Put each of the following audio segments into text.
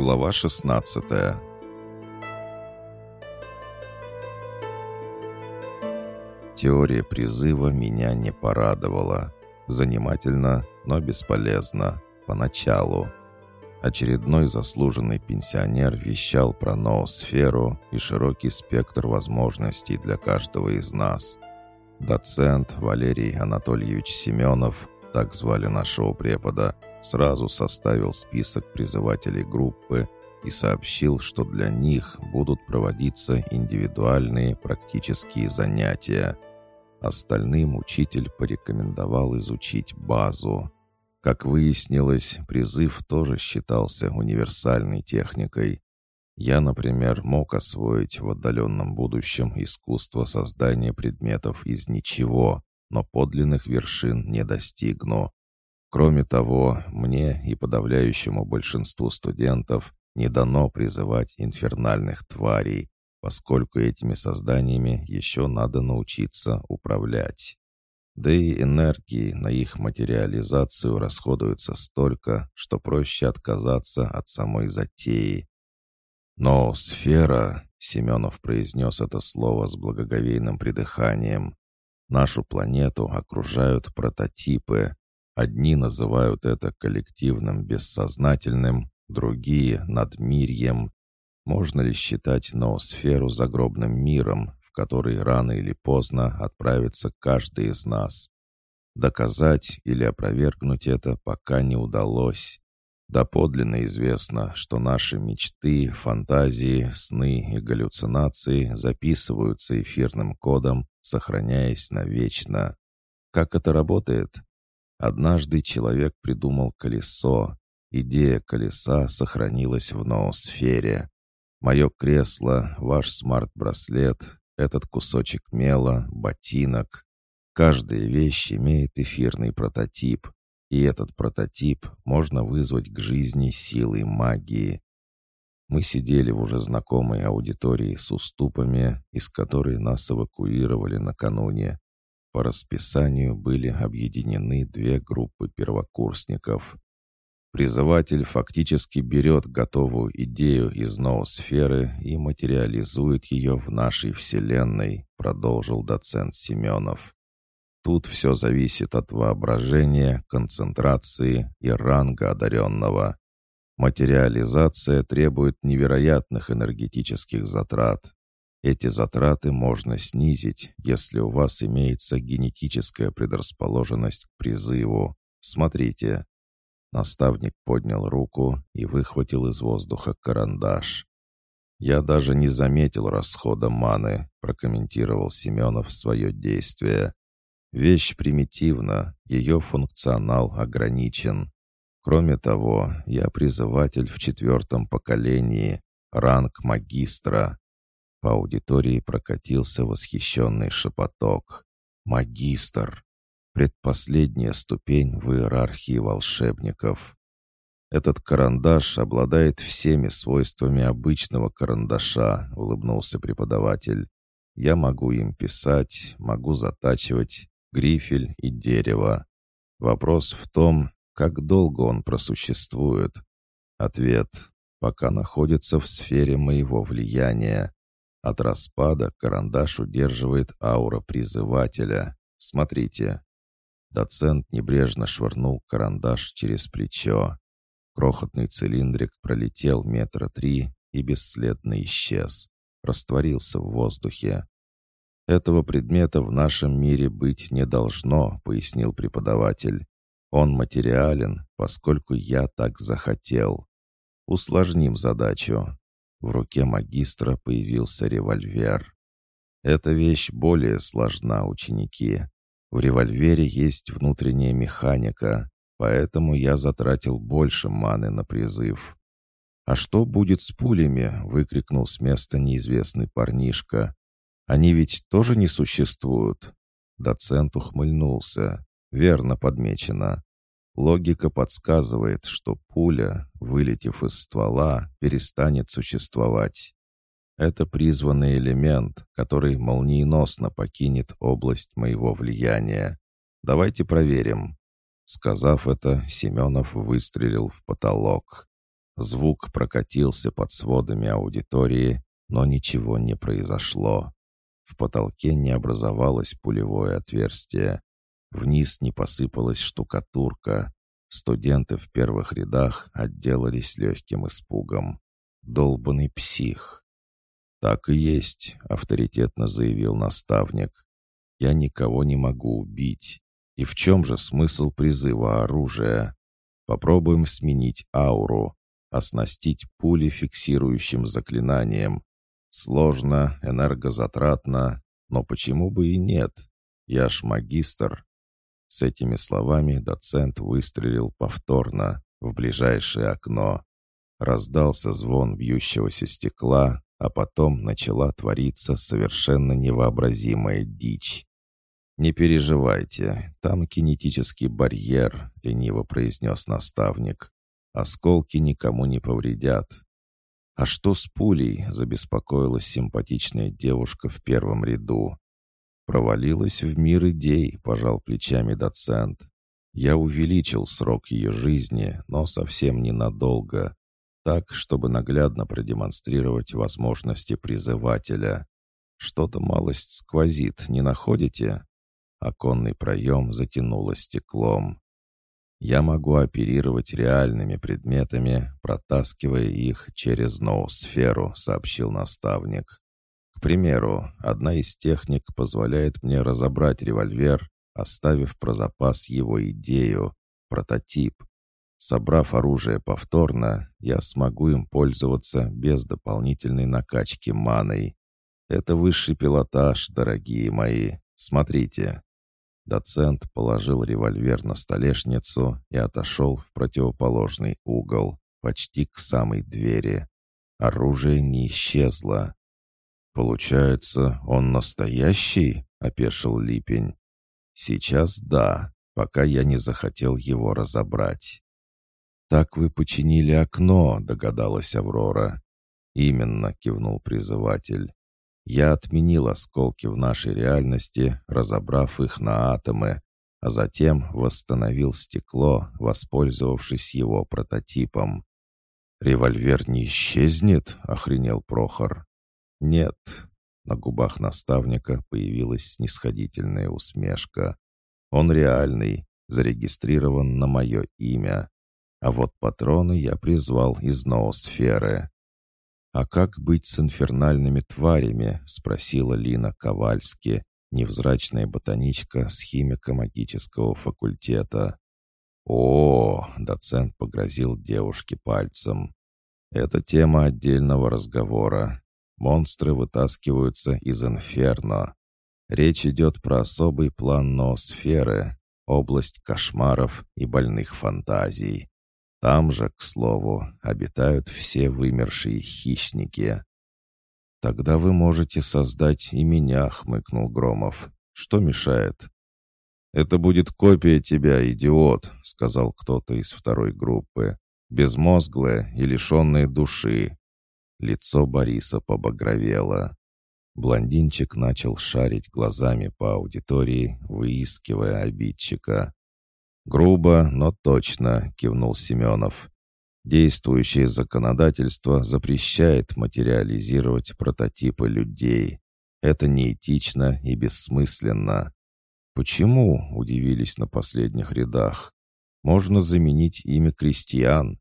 Глава 16 Теория призыва меня не порадовала. Занимательно, но бесполезно. Поначалу. Очередной заслуженный пенсионер вещал про ноосферу и широкий спектр возможностей для каждого из нас. Доцент Валерий Анатольевич Семенов, так звали нашего препода, сразу составил список призывателей группы и сообщил, что для них будут проводиться индивидуальные практические занятия. Остальным учитель порекомендовал изучить базу. Как выяснилось, призыв тоже считался универсальной техникой. Я, например, мог освоить в отдаленном будущем искусство создания предметов из ничего, но подлинных вершин не достигну. Кроме того, мне и подавляющему большинству студентов не дано призывать инфернальных тварей, поскольку этими созданиями еще надо научиться управлять. Да и энергии на их материализацию расходуется столько, что проще отказаться от самой затеи. Но сфера, Семенов произнес это слово с благоговейным придыханием, нашу планету окружают прототипы. Одни называют это коллективным бессознательным, другие — надмирьем. Можно ли считать ноосферу загробным миром, в который рано или поздно отправится каждый из нас. Доказать или опровергнуть это пока не удалось. Доподлинно известно, что наши мечты, фантазии, сны и галлюцинации записываются эфирным кодом, сохраняясь навечно. Как это работает? Однажды человек придумал колесо. Идея колеса сохранилась в ноосфере. Мое кресло, ваш смарт-браслет, этот кусочек мела, ботинок. Каждая вещь имеет эфирный прототип, и этот прототип можно вызвать к жизни силой магии. Мы сидели в уже знакомой аудитории с уступами, из которой нас эвакуировали накануне. По расписанию были объединены две группы первокурсников. Призыватель фактически берет готовую идею из ноосферы и материализует ее в нашей Вселенной, продолжил доцент Семенов. Тут все зависит от воображения, концентрации и ранга одаренного. Материализация требует невероятных энергетических затрат. Эти затраты можно снизить, если у вас имеется генетическая предрасположенность к призыву. Смотрите, Наставник поднял руку и выхватил из воздуха карандаш. «Я даже не заметил расхода маны», — прокомментировал Семенов свое действие. «Вещь примитивна, ее функционал ограничен. Кроме того, я призыватель в четвертом поколении, ранг магистра». По аудитории прокатился восхищенный шепоток. «Магистр! предпоследняя ступень в иерархии волшебников. «Этот карандаш обладает всеми свойствами обычного карандаша», — улыбнулся преподаватель. «Я могу им писать, могу затачивать грифель и дерево. Вопрос в том, как долго он просуществует. Ответ — пока находится в сфере моего влияния. От распада карандаш удерживает аура призывателя. Смотрите, Доцент небрежно швырнул карандаш через плечо. Крохотный цилиндрик пролетел метра три и бесследно исчез. Растворился в воздухе. «Этого предмета в нашем мире быть не должно», — пояснил преподаватель. «Он материален, поскольку я так захотел. Усложним задачу». В руке магистра появился револьвер. «Эта вещь более сложна, ученики. В револьвере есть внутренняя механика, поэтому я затратил больше маны на призыв. «А что будет с пулями?» — выкрикнул с места неизвестный парнишка. «Они ведь тоже не существуют?» Доцент ухмыльнулся. «Верно подмечено. Логика подсказывает, что пуля, вылетев из ствола, перестанет существовать. Это призванный элемент, который молниеносно покинет область моего влияния. Давайте проверим». Сказав это, Семенов выстрелил в потолок. Звук прокатился под сводами аудитории, но ничего не произошло. В потолке не образовалось пулевое отверстие. Вниз не посыпалась штукатурка. Студенты в первых рядах отделались легким испугом. Долбанный псих. «Так и есть», — авторитетно заявил наставник. «Я никого не могу убить. И в чем же смысл призыва оружия? Попробуем сменить ауру, оснастить пули фиксирующим заклинанием. Сложно, энергозатратно, но почему бы и нет? Я ж магистр. С этими словами доцент выстрелил повторно в ближайшее окно. Раздался звон бьющегося стекла, а потом начала твориться совершенно невообразимая дичь. «Не переживайте, там кинетический барьер», — лениво произнес наставник. «Осколки никому не повредят. «А что с пулей?» — забеспокоилась симпатичная девушка в первом ряду. «Провалилась в мир идей», — пожал плечами доцент. «Я увеличил срок ее жизни, но совсем ненадолго, так, чтобы наглядно продемонстрировать возможности призывателя. Что-то малость сквозит, не находите?» Оконный проем затянуло стеклом. Я могу оперировать реальными предметами, протаскивая их через ноосферу», — сообщил наставник. «К примеру, одна из техник позволяет мне разобрать револьвер, оставив про запас его идею, прототип. Собрав оружие повторно, я смогу им пользоваться без дополнительной накачки маной. Это высший пилотаж, дорогие мои. Смотрите». Доцент положил револьвер на столешницу и отошел в противоположный угол, почти к самой двери. Оружие не исчезло. «Получается, он настоящий?» — опешил Липень. «Сейчас да, пока я не захотел его разобрать». «Так вы починили окно», — догадалась Аврора. «Именно», — кивнул призыватель. Я отменил осколки в нашей реальности, разобрав их на атомы, а затем восстановил стекло, воспользовавшись его прототипом. «Револьвер не исчезнет?» — охренел Прохор. «Нет». На губах наставника появилась снисходительная усмешка. «Он реальный, зарегистрирован на мое имя. А вот патроны я призвал из ноосферы. «А как быть с инфернальными тварями?» — спросила Лина Ковальски, невзрачная ботаничка с химико-магического факультета. «О!» — доцент погрозил девушке пальцем. «Это тема отдельного разговора. Монстры вытаскиваются из инферно. Речь идет про особый план ноосферы, область кошмаров и больных фантазий. Там же, к слову, обитают все вымершие хищники. «Тогда вы можете создать и меня», — хмыкнул Громов. «Что мешает?» «Это будет копия тебя, идиот», — сказал кто-то из второй группы. «Безмозглая и лишенная души». Лицо Бориса побагровело. Блондинчик начал шарить глазами по аудитории, выискивая обидчика. «Грубо, но точно», — кивнул Семенов. «Действующее законодательство запрещает материализировать прототипы людей. Это неэтично и бессмысленно». «Почему?» — удивились на последних рядах. «Можно заменить имя крестьян».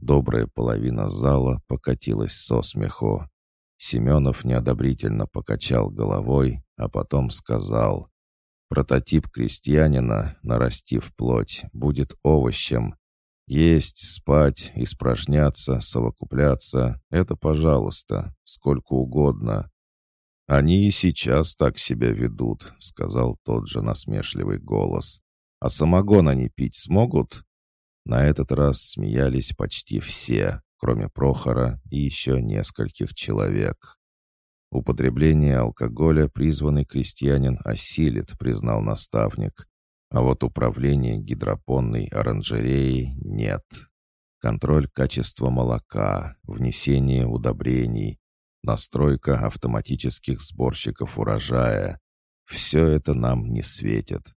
Добрая половина зала покатилась со смеху. Семенов неодобрительно покачал головой, а потом сказал. Прототип крестьянина, нарастив плоть, будет овощем. Есть, спать, испражняться, совокупляться — это пожалуйста, сколько угодно. «Они и сейчас так себя ведут», — сказал тот же насмешливый голос. «А самогон они пить смогут?» На этот раз смеялись почти все, кроме Прохора и еще нескольких человек. Употребление алкоголя призванный крестьянин осилит, признал наставник. А вот управление гидропонной оранжереей нет. Контроль качества молока, внесение удобрений, настройка автоматических сборщиков урожая. Все это нам не светит.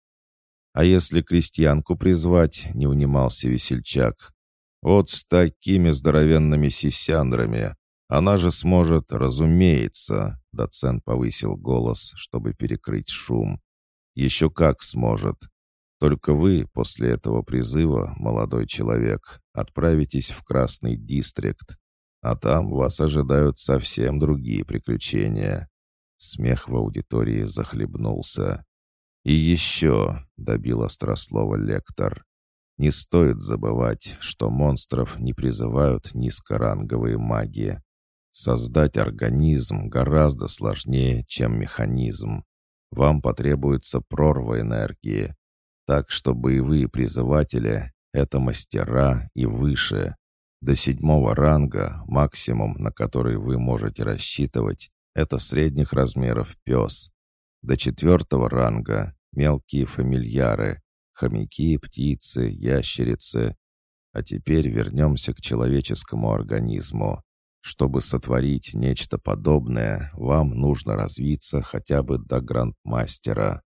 А если крестьянку призвать, не унимался весельчак, Вот с такими здоровенными сисяндрами. Она же сможет, разумеется, доцент повысил голос, чтобы перекрыть шум. Еще как сможет. Только вы после этого призыва, молодой человек, отправитесь в Красный Дистрикт, а там вас ожидают совсем другие приключения». Смех в аудитории захлебнулся. «И еще», — добил острослова лектор, — «не стоит забывать, что монстров не призывают низкоранговые маги. Создать организм гораздо сложнее, чем механизм. Вам потребуется прорва энергии, так что боевые призыватели — это мастера и выше. До седьмого ранга максимум, на который вы можете рассчитывать, это средних размеров пес. До четвертого ранга — мелкие фамильяры, хомяки, птицы, ящерицы. А теперь вернемся к человеческому организму. Чтобы сотворить нечто подобное, вам нужно развиться хотя бы до грандмастера.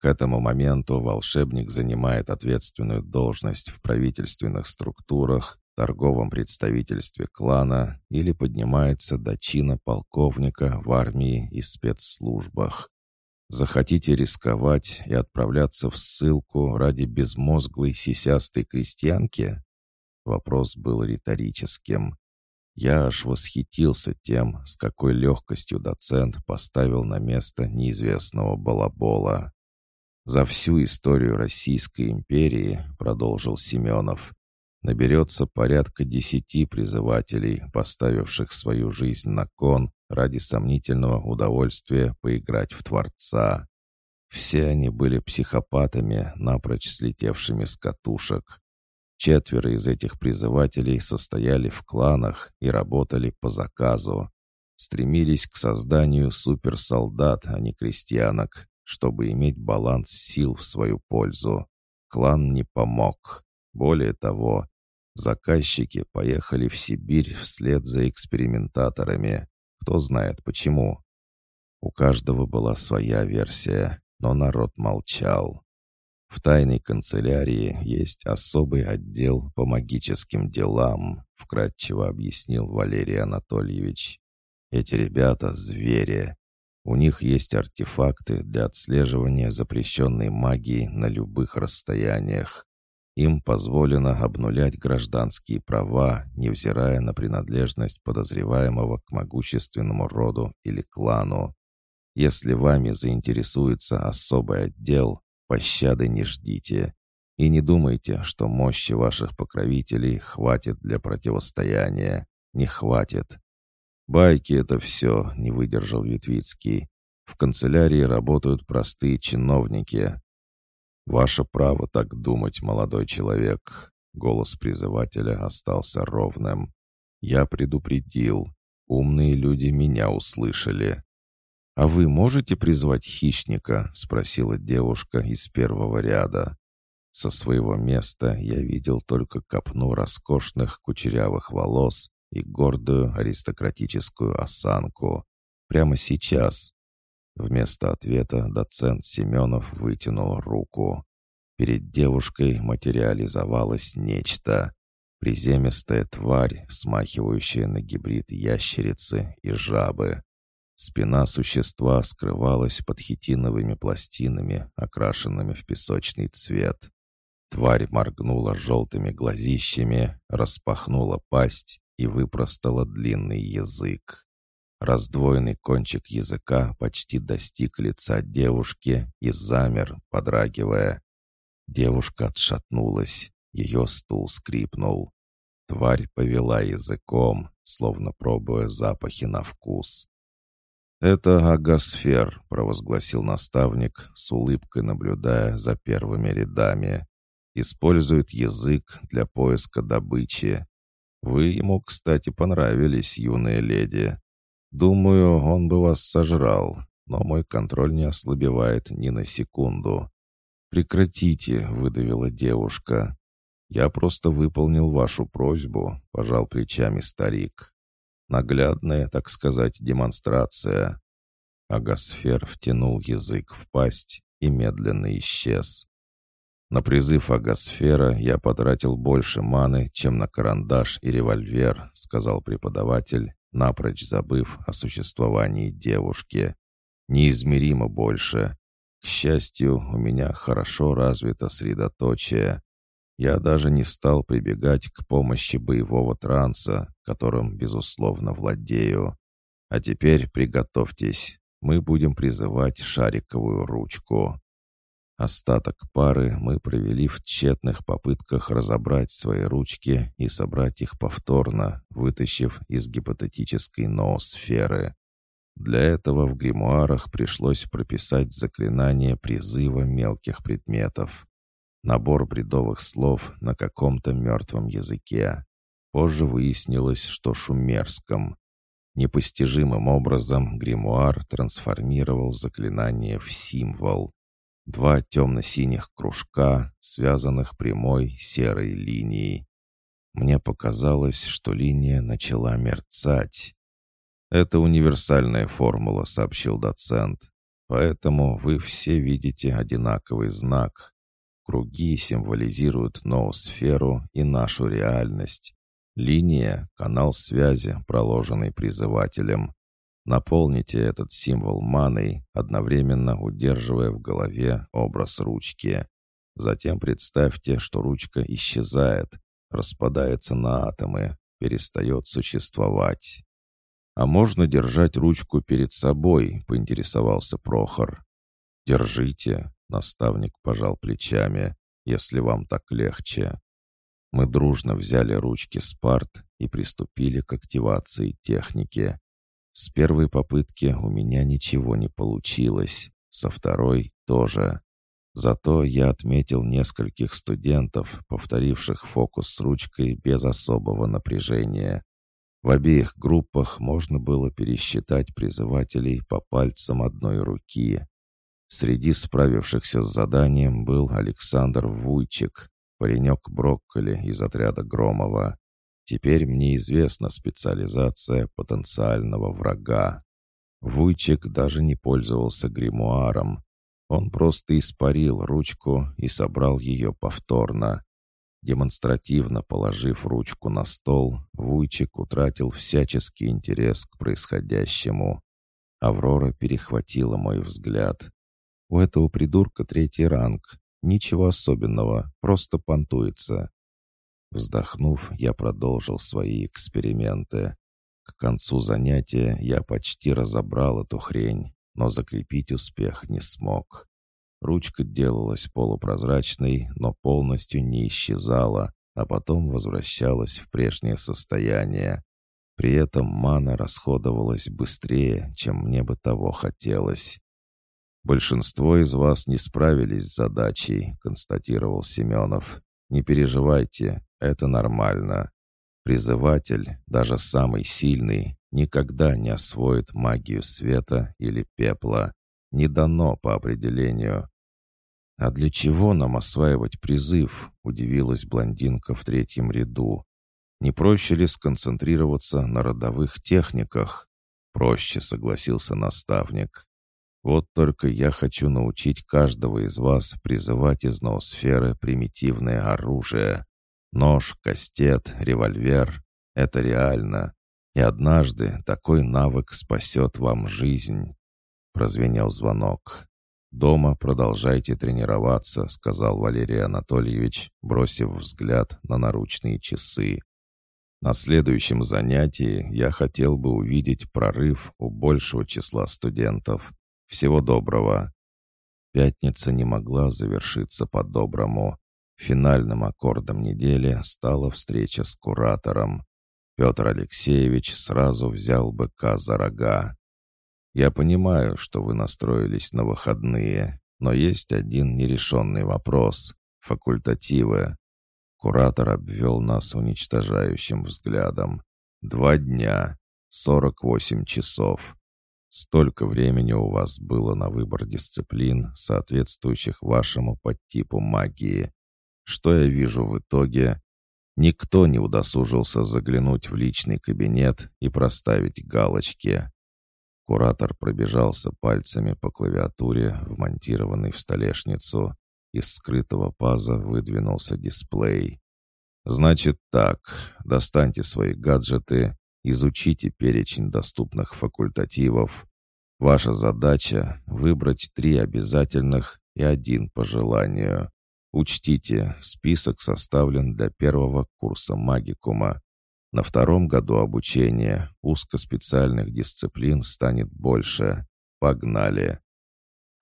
К этому моменту волшебник занимает ответственную должность в правительственных структурах, торговом представительстве клана или поднимается до чина полковника в армии и спецслужбах. Захотите рисковать и отправляться в ссылку ради безмозглой сисястой крестьянки? Вопрос был риторическим. Я аж восхитился тем, с какой легкостью доцент поставил на место неизвестного балабола. «За всю историю Российской империи», — продолжил Семенов, «наберется порядка десяти призывателей, поставивших свою жизнь на кон ради сомнительного удовольствия поиграть в Творца. Все они были психопатами, напрочь слетевшими с катушек. Четверо из этих призывателей состояли в кланах и работали по заказу. Стремились к созданию суперсолдат, а не крестьянок, чтобы иметь баланс сил в свою пользу. Клан не помог. Более того, заказчики поехали в Сибирь вслед за экспериментаторами. Кто знает почему. У каждого была своя версия, но народ молчал. В тайной канцелярии есть особый отдел по магическим делам, вкратчиво объяснил Валерий Анатольевич. Эти ребята — звери. У них есть артефакты для отслеживания запрещенной магии на любых расстояниях. Им позволено обнулять гражданские права, невзирая на принадлежность подозреваемого к могущественному роду или клану. Если вами заинтересуется особый отдел, пощады не ждите. И не думайте, что мощи ваших покровителей хватит для противостояния. Не хватит. «Байки — это все», — не выдержал Витвицкий. «В канцелярии работают простые чиновники». «Ваше право так думать, молодой человек». Голос призывателя остался ровным. «Я предупредил. Умные люди меня услышали». «А вы можете призвать хищника?» — спросила девушка из первого ряда. Со своего места я видел только копну роскошных кучерявых волос и гордую аристократическую осанку. Прямо сейчас. Вместо ответа доцент Семенов вытянул руку. Перед девушкой материализовалось нечто. Приземистая тварь, смахивающая на гибрид ящерицы и жабы. Спина существа скрывалась под хитиновыми пластинами, окрашенными в песочный цвет. Тварь моргнула желтыми глазищами, распахнула пасть и выпростала длинный язык. Раздвоенный кончик языка почти достиг лица девушки и замер, подрагивая. Девушка отшатнулась, ее стул скрипнул. Тварь повела языком, словно пробуя запахи на вкус. «Это агосфер», — провозгласил наставник, с улыбкой наблюдая за первыми рядами. «Использует язык для поиска добычи. Вы ему, кстати, понравились, юная леди. Думаю, он бы вас сожрал, но мой контроль не ослабевает ни на секунду. «Прекратите», — выдавила девушка. «Я просто выполнил вашу просьбу», — пожал плечами старик. «Наглядная, так сказать, демонстрация». Агасфер втянул язык в пасть и медленно исчез. На призыв Агосфера я потратил больше маны, чем на карандаш и револьвер, сказал преподаватель, напрочь забыв о существовании девушки. Неизмеримо больше. К счастью, у меня хорошо развито средоточие. Я даже не стал прибегать к помощи боевого транса, которым, безусловно, владею. А теперь приготовьтесь, мы будем призывать шариковую ручку. Остаток пары мы провели в тщетных попытках разобрать свои ручки и собрать их повторно, вытащив из гипотетической ноосферы. Для этого в гримуарах пришлось прописать заклинание призыва мелких предметов. Набор бредовых слов на каком-то мертвом языке. Позже выяснилось, что шумерском. Непостижимым образом гримуар трансформировал заклинание в символ. Два темно-синих кружка, связанных прямой серой линией. Мне показалось, что линия начала мерцать. «Это универсальная формула», — сообщил доцент. «Поэтому вы все видите одинаковый знак. Круги символизируют ноосферу и нашу реальность. Линия — канал связи, проложенный призывателем. Наполните этот символ маной, одновременно удерживая в голове образ ручки. Затем представьте, что ручка исчезает, распадается на атомы, перестает существовать. «А можно держать ручку перед собой?» — поинтересовался Прохор. «Держите», — наставник пожал плечами, «если вам так легче». Мы дружно взяли ручки Спарт и приступили к активации техники. С первой попытки у меня ничего не получилось, со второй тоже. Зато я отметил нескольких студентов, повторивших фокус с ручкой без особого напряжения. В обеих группах можно было пересчитать призывателей по пальцам одной руки. Среди справившихся с заданием был Александр Вуйчик, паренек Брокколи из отряда Громова. Теперь мне известна специализация потенциального врага. Вуйчик даже не пользовался гримуаром. Он просто испарил ручку и собрал ее повторно. Демонстративно положив ручку на стол, Вуйчик утратил всяческий интерес к происходящему. Аврора перехватила мой взгляд. «У этого придурка третий ранг. Ничего особенного, просто понтуется. Вздохнув, я продолжил свои эксперименты. К концу занятия я почти разобрал эту хрень, но закрепить успех не смог. Ручка делалась полупрозрачной, но полностью не исчезала, а потом возвращалась в прежнее состояние. При этом мана расходовалась быстрее, чем мне бы того хотелось. «Большинство из вас не справились с задачей», — констатировал Семенов. «Не переживайте, это нормально. Призыватель, даже самый сильный, никогда не освоит магию света или пепла. Не дано по определению. «А для чего нам осваивать призыв?» — удивилась блондинка в третьем ряду. «Не проще ли сконцентрироваться на родовых техниках?» «Проще», — согласился наставник. «Вот только я хочу научить каждого из вас призывать из ноосферы примитивное оружие. Нож, кастет, револьвер — это реально. И однажды такой навык спасет вам жизнь. Прозвенел звонок. «Дома продолжайте тренироваться», — сказал Валерий Анатольевич, бросив взгляд на наручные часы. «На следующем занятии я хотел бы увидеть прорыв у большего числа студентов. Всего доброго». Пятница не могла завершиться по-доброму. Финальным аккордом недели стала встреча с куратором. Петр Алексеевич сразу взял быка за рога. «Я понимаю, что вы настроились на выходные, но есть один нерешенный вопрос — факультативы». Куратор обвел нас уничтожающим взглядом. «Два дня, сорок восемь часов. Столько времени у вас было на выбор дисциплин, соответствующих вашему подтипу магии. Что я вижу в итоге? Никто не удосужился заглянуть в личный кабинет и проставить галочки. Куратор пробежался пальцами по клавиатуре, вмонтированной в столешницу, Из скрытого паза выдвинулся дисплей. «Значит так, достаньте свои гаджеты, изучите перечень доступных факультативов. Ваша задача — выбрать три обязательных и один по желанию. Учтите, список составлен для первого курса магикума. На втором году обучения узкоспециальных дисциплин станет больше. Погнали.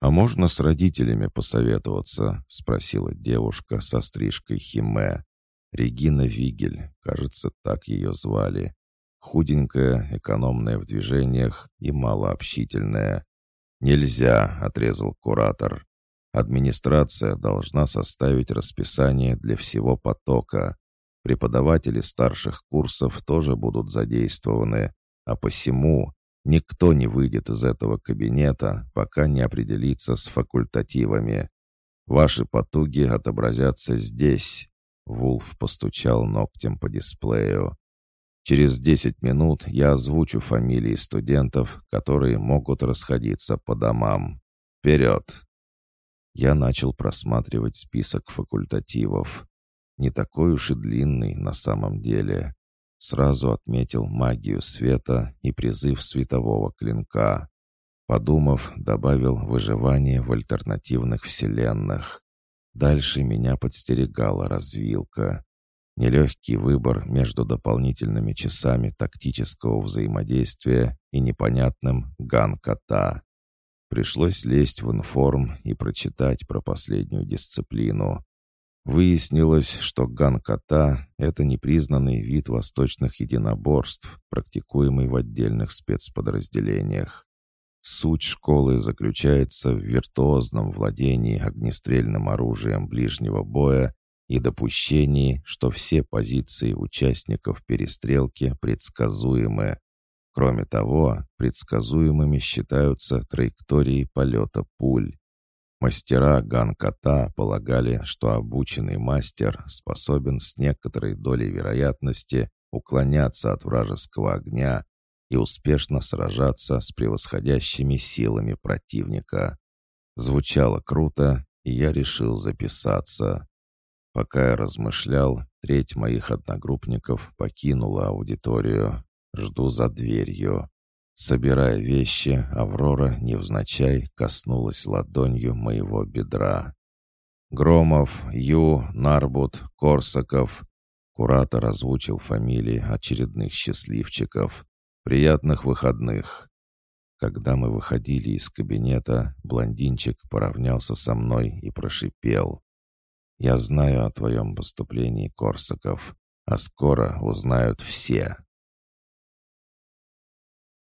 «А можно с родителями посоветоваться?» — спросила девушка со стрижкой Химе. Регина Вигель, кажется, так ее звали. Худенькая, экономная в движениях и малообщительная. «Нельзя», — отрезал куратор. «Администрация должна составить расписание для всего потока. Преподаватели старших курсов тоже будут задействованы, а посему никто не выйдет из этого кабинета, пока не определится с факультативами. Ваши потуги отобразятся здесь, Вулф постучал ногтем по дисплею. «Через десять минут я озвучу фамилии студентов, которые могут расходиться по домам. Вперед!» Я начал просматривать список факультативов. Не такой уж и длинный на самом деле. Сразу отметил магию света и призыв светового клинка. Подумав, добавил выживание в альтернативных вселенных. Дальше меня подстерегала развилка. Нелегкий выбор между дополнительными часами тактического взаимодействия и непонятным ган-кота. Пришлось лезть в информ и прочитать про последнюю дисциплину. Выяснилось, что ган-кота — это непризнанный вид восточных единоборств, практикуемый в отдельных спецподразделениях. Суть школы заключается в виртуозном владении огнестрельным оружием ближнего боя и допущении, что все позиции участников перестрелки предсказуемы. Кроме того, предсказуемыми считаются траектории полета пуль. Мастера Ганката полагали, что обученный мастер способен с некоторой долей вероятности уклоняться от вражеского огня и успешно сражаться с превосходящими силами противника. Звучало круто, и я решил записаться. Пока я размышлял, треть моих одногруппников покинула аудиторию. Жду за дверью. Собирая вещи, Аврора невзначай коснулась ладонью моего бедра. Громов, Ю, Нарбут, Корсаков. Куратор озвучил фамилии очередных счастливчиков. «Приятных выходных!» Когда мы выходили из кабинета, блондинчик поравнялся со мной и прошипел. «Я знаю о твоем поступлении, Корсаков, а скоро узнают все».